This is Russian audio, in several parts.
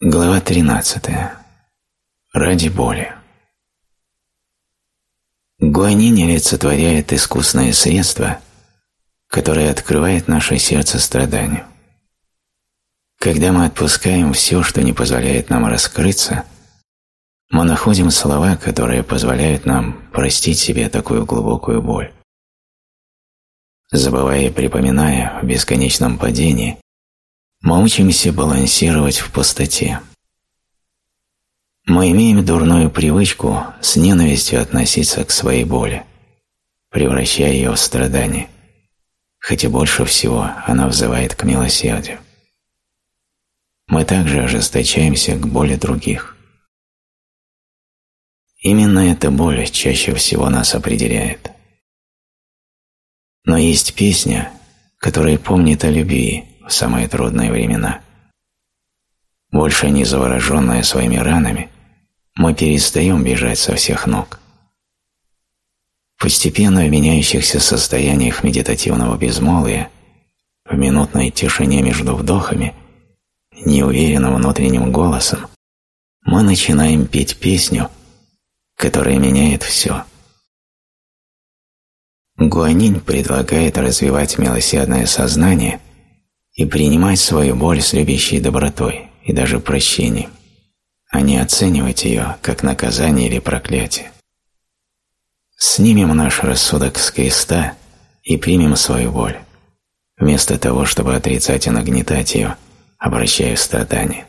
Глава 13. Ради боли. Гуанинь олицетворяет искусное средство, которое открывает наше сердце страданию. Когда мы отпускаем все, что не позволяет нам раскрыться, мы находим слова, которые позволяют нам простить себе такую глубокую боль. Забывая и припоминая в бесконечном падении, мы учимся балансировать в пустоте. Мы имеем дурную привычку с ненавистью относиться к своей боли, превращая ее в страдание, хотя больше всего она взывает к милосердию. Мы также ожесточаемся к боли других. Именно эта боль чаще всего нас определяет. Но есть песня, которая помнит о любви, в самые трудные времена. Больше не завороженные своими ранами, мы перестаем бежать со всех ног. Постепенно в меняющихся состояниях медитативного безмолвия, в минутной тишине между вдохами, неуверенным внутренним голосом, мы начинаем петь песню, которая меняет все. Гуанинь предлагает развивать милосердное сознание – и принимать свою боль с любящей добротой и даже прощением, а не оценивать ее как наказание или проклятие. Снимем наш рассудок с креста и примем свою боль, вместо того, чтобы отрицать и нагнетать ее, обращая в страдания.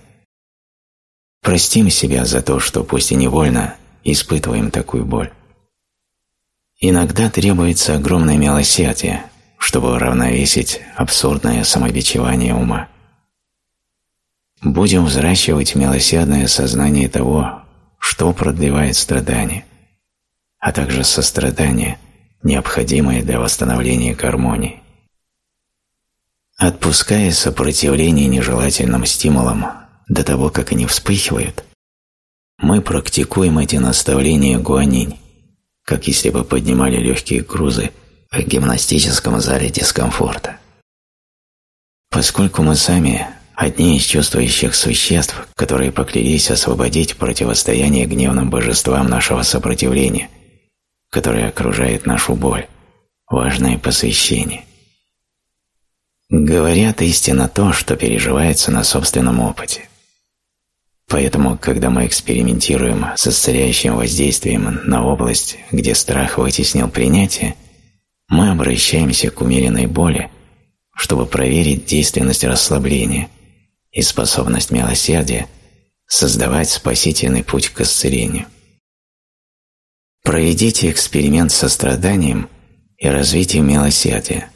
Простим себя за то, что пусть и невольно испытываем такую боль. Иногда требуется огромное милосердие, чтобы уравновесить абсурдное самобичевание ума. Будем взращивать милосердное сознание того, что продлевает страдания, а также сострадание, необходимое для восстановления гармонии. Отпуская сопротивление нежелательным стимулам до того, как они вспыхивают, мы практикуем эти наставления гуанинь, как если бы поднимали легкие грузы – в гимнастическом зале дискомфорта. Поскольку мы сами одни из чувствующих существ, которые поклялись освободить противостояние гневным божествам нашего сопротивления, которое окружает нашу боль, важное посвящение. Говорят истинно то, что переживается на собственном опыте. Поэтому, когда мы экспериментируем с исцеляющим воздействием на область, где страх вытеснил принятие, мы обращаемся к умеренной боли, чтобы проверить действенность расслабления и способность милосердия создавать спасительный путь к исцелению. Проведите эксперимент со страданием и развитием милосердия.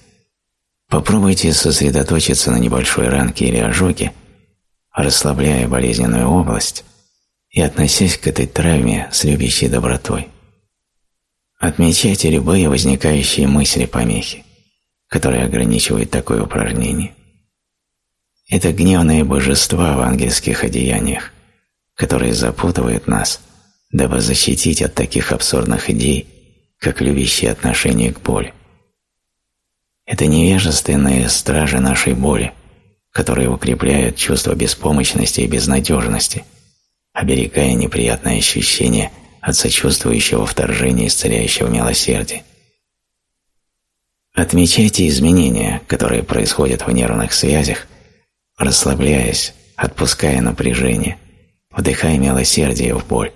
Попробуйте сосредоточиться на небольшой ранке или ожоге, расслабляя болезненную область и относясь к этой травме с любящей добротой. Отмечайте любые возникающие мысли-помехи, которые ограничивают такое упражнение. Это гневные божества в ангельских одеяниях, которые запутывают нас, дабы защитить от таких абсурдных идей, как любящие отношение к боли. Это невежественные стражи нашей боли, которые укрепляют чувство беспомощности и безнадежности, оберегая неприятные ощущения от сочувствующего вторжения исцеляющего милосердия. Отмечайте изменения, которые происходят в нервных связях, расслабляясь, отпуская напряжение, вдыхая милосердие в боль,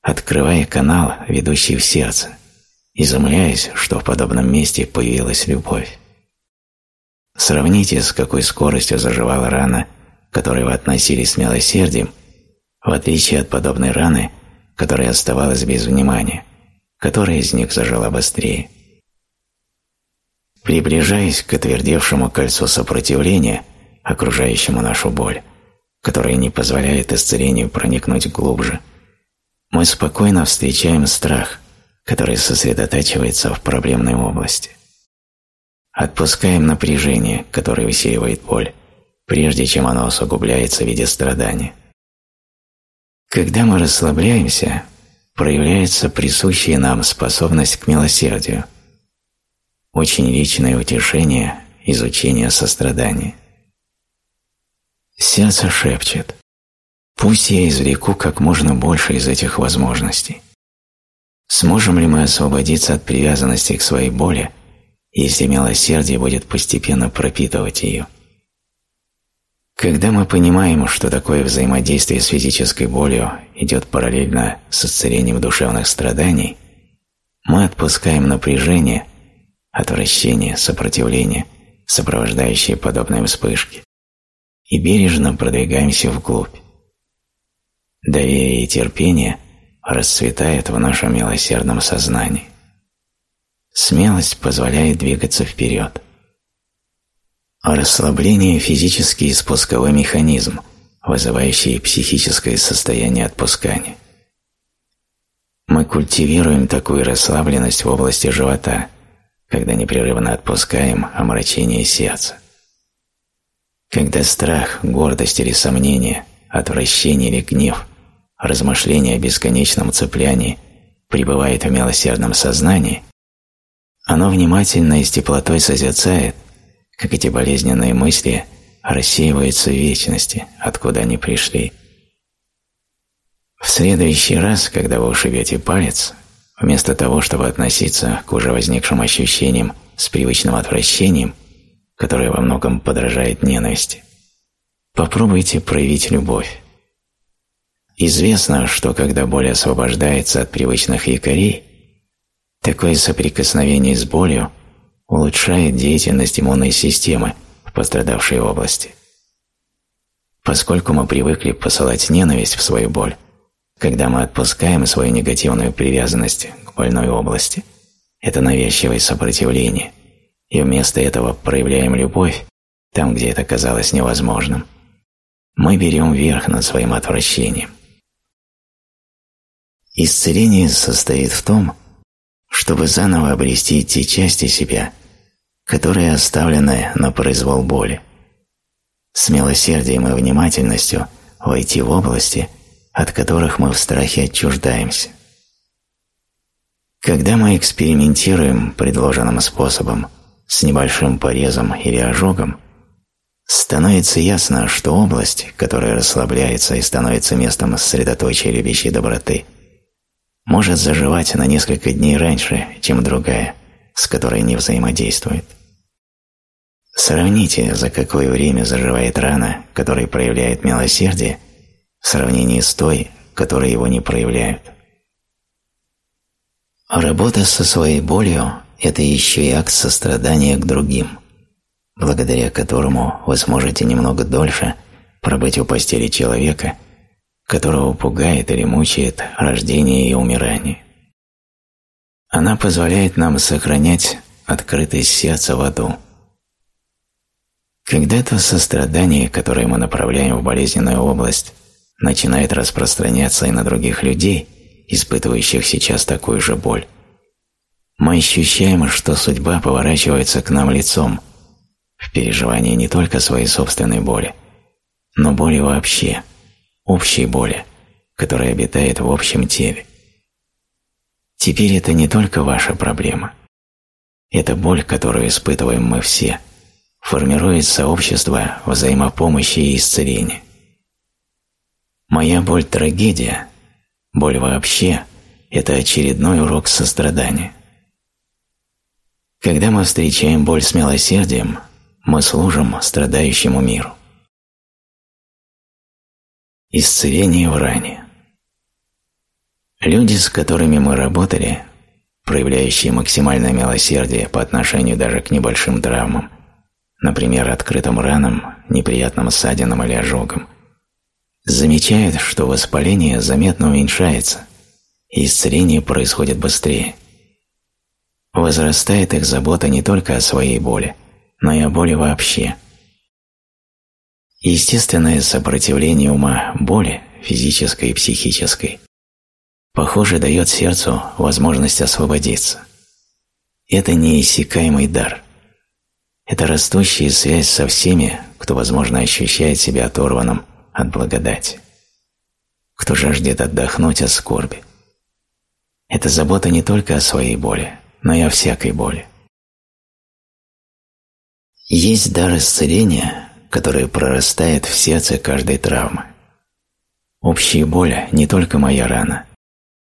открывая канал, ведущий в сердце, изумляясь, что в подобном месте появилась любовь. Сравните, с какой скоростью заживала рана, к которой вы относились с милосердием, в отличие от подобной раны – которая оставалась без внимания, которая из них зажила быстрее. Приближаясь к отвердевшему кольцу сопротивления, окружающему нашу боль, которая не позволяет исцелению проникнуть глубже, мы спокойно встречаем страх, который сосредотачивается в проблемной области. Отпускаем напряжение, которое усиливает боль, прежде чем оно усугубляется в виде страдания. Когда мы расслабляемся, проявляется присущая нам способность к милосердию, очень личное утешение, изучение сострадания. Сердце шепчет Пусть я извлеку как можно больше из этих возможностей. Сможем ли мы освободиться от привязанности к своей боли, если милосердие будет постепенно пропитывать ее? Когда мы понимаем, что такое взаимодействие с физической болью идет параллельно с исцелением душевных страданий, мы отпускаем напряжение, отвращение, сопротивление, сопровождающие подобные вспышки, и бережно продвигаемся вглубь. Доверие и терпение расцветают в нашем милосердном сознании. Смелость позволяет двигаться вперед. Расслабление – физический спусковой механизм, вызывающий психическое состояние отпускания. Мы культивируем такую расслабленность в области живота, когда непрерывно отпускаем омрачение сердца. Когда страх, гордость или сомнение, отвращение или гнев, размышление о бесконечном цеплянии пребывает в милосердном сознании, оно внимательно и с теплотой созерцает, как эти болезненные мысли рассеиваются в вечности, откуда они пришли. В следующий раз, когда вы ушибете палец, вместо того, чтобы относиться к уже возникшим ощущениям с привычным отвращением, которое во многом подражает ненависти, попробуйте проявить любовь. Известно, что когда боль освобождается от привычных якорей, такое соприкосновение с болью улучшает деятельность иммунной системы в пострадавшей области. Поскольку мы привыкли посылать ненависть в свою боль, когда мы отпускаем свою негативную привязанность к больной области, это навязчивое сопротивление, и вместо этого проявляем любовь там, где это казалось невозможным, мы берем верх над своим отвращением. Исцеление состоит в том, чтобы заново обрести те части себя, которые оставлены на произвол боли. С милосердием и внимательностью войти в области – от которых мы в страхе отчуждаемся. Когда мы экспериментируем предложенным способом с небольшим порезом или ожогом, становится ясно, что область, которая расслабляется и становится местом сосредоточия любящей доброты, может заживать на несколько дней раньше, чем другая, с которой не взаимодействует. Сравните, за какое время заживает рана, которая проявляет милосердие, в сравнении с той, которые его не проявляют. Работа со своей болью – это еще и акт сострадания к другим, благодаря которому вы сможете немного дольше пробыть у постели человека, которого пугает или мучает рождение и умирание. Она позволяет нам сохранять открытость сердца в аду. Когда-то сострадание, которое мы направляем в болезненную область, начинает распространяться и на других людей, испытывающих сейчас такую же боль. Мы ощущаем, что судьба поворачивается к нам лицом в переживании не только своей собственной боли, но боли вообще, общей боли, которая обитает в общем теле. Теперь это не только ваша проблема. Это боль, которую испытываем мы все, формирует сообщество взаимопомощи и исцеления. Моя боль – трагедия. Боль вообще – это очередной урок сострадания. Когда мы встречаем боль с милосердием, мы служим страдающему миру. Исцеление в ране. Люди, с которыми мы работали, проявляющие максимальное милосердие по отношению даже к небольшим травмам, например, открытым ранам, неприятным ссадинам или ожогам, замечают, что воспаление заметно уменьшается, и исцеление происходит быстрее. Возрастает их забота не только о своей боли, но и о боли вообще. Естественное сопротивление ума боли, физической и психической, похоже, дает сердцу возможность освободиться. Это неиссякаемый дар. Это растущая связь со всеми, кто, возможно, ощущает себя оторванным от благодати, кто жаждет отдохнуть от скорби. Это забота не только о своей боли, но и о всякой боли. Есть дар исцеления, который прорастает в сердце каждой травмы. Общая боль не только моя рана.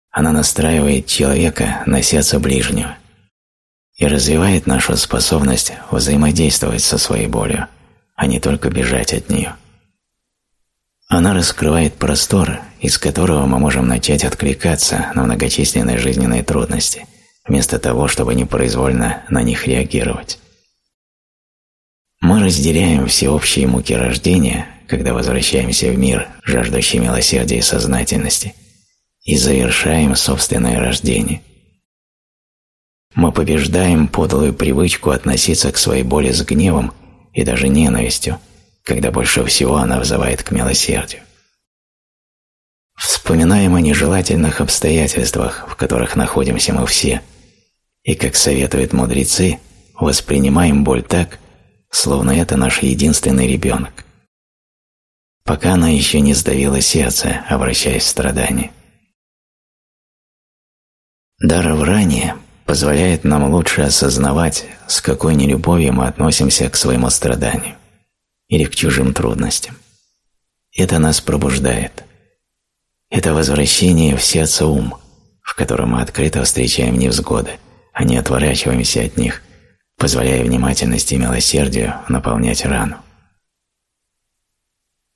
Она настраивает человека на сердце ближнего и развивает нашу способность взаимодействовать со своей болью, а не только бежать от нее. Она раскрывает простор, из которого мы можем начать откликаться на многочисленные жизненные трудности, вместо того, чтобы непроизвольно на них реагировать. Мы разделяем всеобщие муки рождения, когда возвращаемся в мир, жаждущий милосердия и сознательности, и завершаем собственное рождение. Мы побеждаем подлую привычку относиться к своей боли с гневом и даже ненавистью, когда больше всего она взывает к милосердию. Вспоминаем о нежелательных обстоятельствах, в которых находимся мы все, и, как советуют мудрецы, воспринимаем боль так, словно это наш единственный ребенок, пока она еще не сдавила сердце, обращаясь в страдания. Дар врания позволяет нам лучше осознавать, с какой нелюбовью мы относимся к своему страданию или к чужим трудностям. Это нас пробуждает. Это возвращение в сердце ум, в котором мы открыто встречаем невзгоды, а не отворачиваемся от них – позволяя внимательности и милосердию наполнять рану.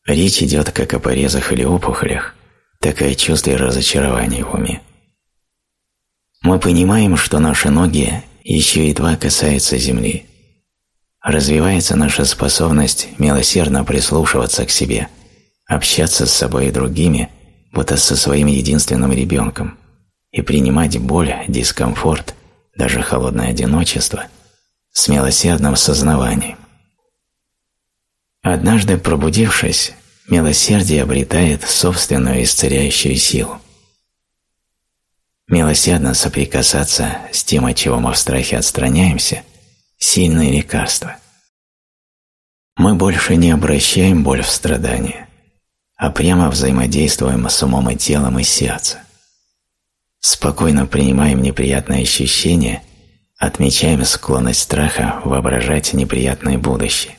Речь идет как о порезах или опухолях, так и о чувстве разочарования в уме. Мы понимаем, что наши ноги еще едва касаются земли. Развивается наша способность милосердно прислушиваться к себе, общаться с собой и другими, будто со своим единственным ребенком, и принимать боль, дискомфорт, даже холодное одиночество – с милосердным сознаванием. Однажды пробудившись, милосердие обретает собственную исцеляющую силу. Милосердно соприкасаться с тем, от чего мы в страхе отстраняемся – сильное лекарство. Мы больше не обращаем боль в страдания, а прямо взаимодействуем с умом и телом и сердцем. Спокойно принимаем неприятные ощущения – отмечаем склонность страха воображать неприятное будущее.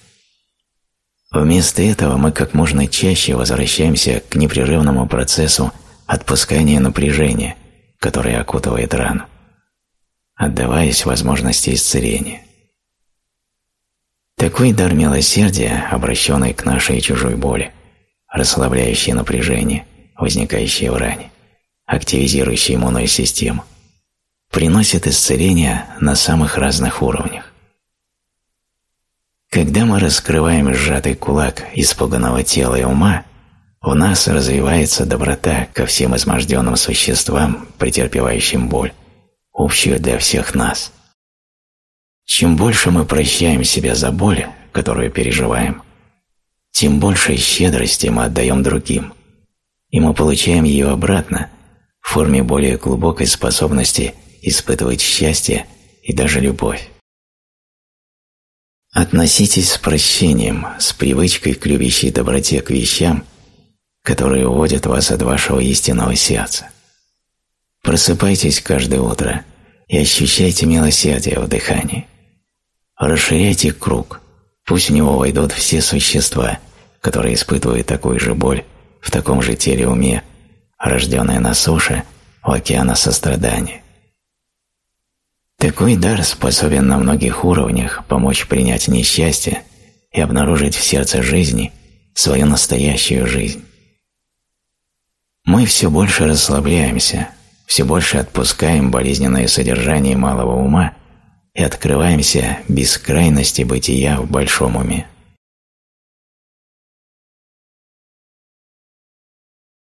Вместо этого мы как можно чаще возвращаемся к непрерывному процессу отпускания напряжения, которое окутывает рану, отдаваясь возможности исцеления. Такой дар милосердия, обращенный к нашей чужой боли, расслабляющий напряжение, возникающее в ране, активизирующий иммунную систему – приносит исцеление на самых разных уровнях. Когда мы раскрываем сжатый кулак испуганного тела и ума, в нас развивается доброта ко всем изможденным существам, претерпевающим боль, общую для всех нас. Чем больше мы прощаем себя за боль, которую переживаем, тем больше щедрости мы отдаем другим, и мы получаем ее обратно в форме более глубокой способности испытывать счастье и даже любовь. Относитесь с прощением, с привычкой к любящей доброте к вещам, которые уводят вас от вашего истинного сердца. Просыпайтесь каждое утро и ощущайте милосердие в дыхании. Расширяйте круг, пусть в него войдут все существа, которые испытывают такую же боль в таком же теле уме, рожденные на суше у океана сострадания. Такой дар способен на многих уровнях помочь принять несчастье и обнаружить в сердце жизни свою настоящую жизнь. Мы все больше расслабляемся, все больше отпускаем болезненное содержание малого ума и открываемся бескрайности бытия в большом уме.